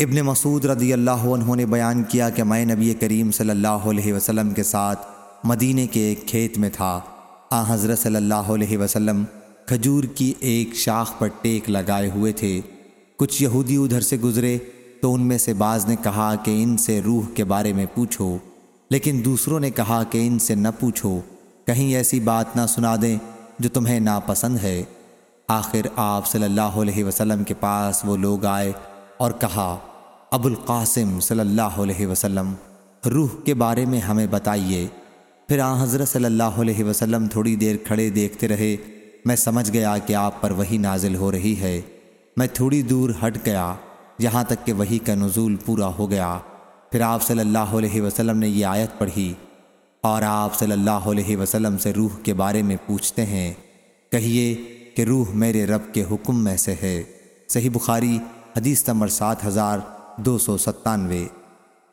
ابن مسعود رضی اللہ عنہ نے بیان کیا کہ میں نبی کریم صلی اللہ علیہ وسلم کے ساتھ مدینے کے ایک کھیت میں تھا۔ آ حضرت صلی اللہ علیہ وسلم کھجور کی ایک شاخ پر ٹیک لگائے ہوئے تھے۔ کچھ یہودی ادھر سے گزرے تو ان میں سے بعض نے کہا کہ ان سے روح کے بارے میں پوچھو، لیکن دوسروں نے کہا کہ ان سے نہ پوچھو۔ کہیں ایسی بات نہ سنا دیں جو تمہیں ناپسند ہے۔ آخر آپ صلی اللہ علیہ وسلم کے پاس وہ لوگ آئے اور کہا، ابو القاسم صلی اللہ علیہ وسلم، روح کے بارے میں ہمیں بتائیے۔ پھر آ حضرت صلی اللہ علیہ وسلم تھوڑی دیر کھڑے دیکھتے رہے۔ میں سمجھ گیا کہ آپ پر وہی نازل ہو رہی ہے۔ میں تھوڑی دور ہٹ گیا، یہاں تک کہ وہی کا نزول پورا ہو گیا۔ پھر آپ صلی اللہ علیہ وسلم نے یہ آیت پڑھی۔ اور آپ صلی اللہ علیہ وسلم سے روح کے بارے میں پوچھتے ہیں۔ کہیے کہ روح میرے رب کے حکم میں سے ہے۔ صحیح بخاری حدیث نمبر سات ہزار دو سو ستانوے